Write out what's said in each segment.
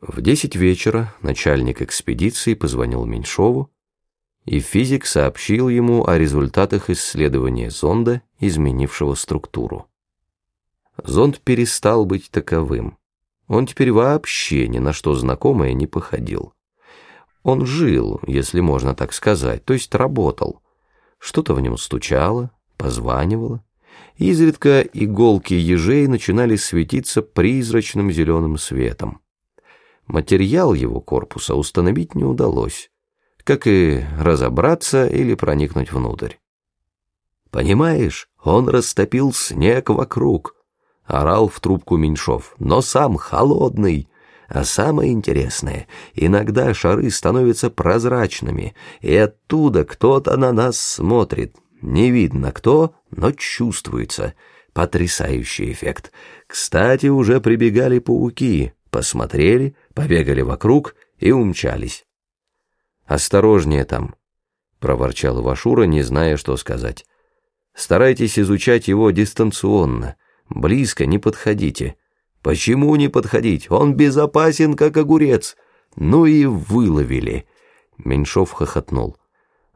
В десять вечера начальник экспедиции позвонил Меньшову, и физик сообщил ему о результатах исследования зонда, изменившего структуру. Зонд перестал быть таковым. Он теперь вообще ни на что знакомое не походил. Он жил, если можно так сказать, то есть работал. Что-то в нем стучало, позванивало. Изредка иголки ежей начинали светиться призрачным зеленым светом. Материал его корпуса установить не удалось, как и разобраться или проникнуть внутрь. «Понимаешь, он растопил снег вокруг», — орал в трубку Меньшов, «но сам холодный». А самое интересное, иногда шары становятся прозрачными, и оттуда кто-то на нас смотрит. Не видно кто, но чувствуется. Потрясающий эффект. Кстати, уже прибегали пауки, посмотрели, побегали вокруг и умчались. «Осторожнее там», — проворчал Ивашура, не зная, что сказать. «Старайтесь изучать его дистанционно, близко не подходите». «Почему не подходить? Он безопасен, как огурец». «Ну и выловили». Меньшов хохотнул.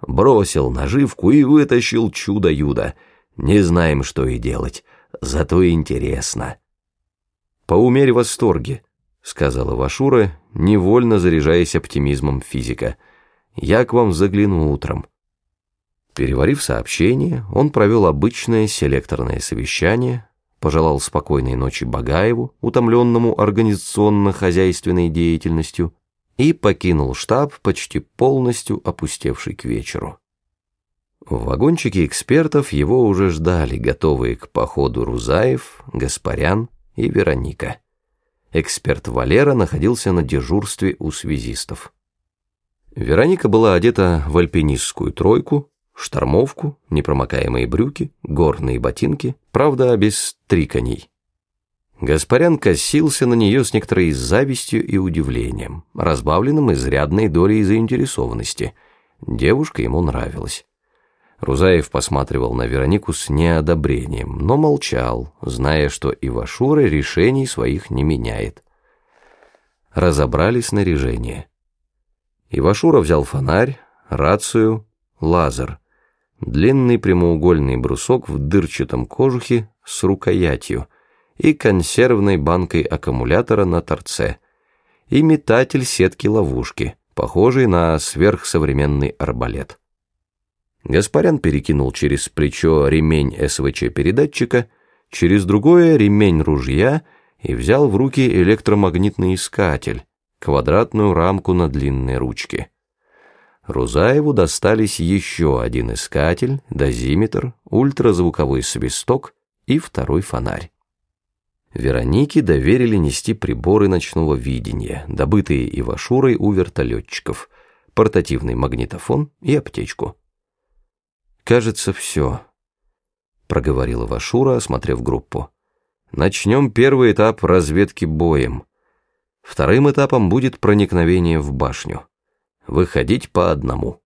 Бросил наживку и вытащил чудо-юдо. Не знаем, что и делать. Зато интересно. «Поумерь восторге», — сказала Вашура, невольно заряжаясь оптимизмом физика. «Я к вам загляну утром». Переварив сообщение, он провел обычное селекторное совещание, пожелал спокойной ночи Багаеву, утомленному организационно-хозяйственной деятельностью, и покинул штаб, почти полностью опустевший к вечеру. В вагончике экспертов его уже ждали, готовые к походу Рузаев, Гаспарян и Вероника. Эксперт Валера находился на дежурстве у связистов. Вероника была одета в альпинистскую тройку, штормовку, непромокаемые брюки, горные ботинки, правда, без триконей. Гаспарян косился на нее с некоторой завистью и удивлением, разбавленным изрядной долей заинтересованности. Девушка ему нравилась. Рузаев посматривал на Веронику с неодобрением, но молчал, зная, что Ивашура решений своих не меняет. Разобрали снаряжение. Ивашура взял фонарь, рацию, лазер — длинный прямоугольный брусок в дырчатом кожухе с рукоятью и консервной банкой аккумулятора на торце, и метатель сетки-ловушки, похожий на сверхсовременный арбалет. Гаспарян перекинул через плечо ремень СВЧ-передатчика, через другое ремень ружья и взял в руки электромагнитный искатель, квадратную рамку на длинной ручке. Рузаеву достались еще один искатель, дозиметр, ультразвуковой свисток и второй фонарь. Веронике доверили нести приборы ночного видения, добытые Ивашурой у вертолетчиков, портативный магнитофон и аптечку. «Кажется, все», — проговорила Ивашура, осмотрев группу. «Начнем первый этап разведки боем. Вторым этапом будет проникновение в башню» выходить по одному.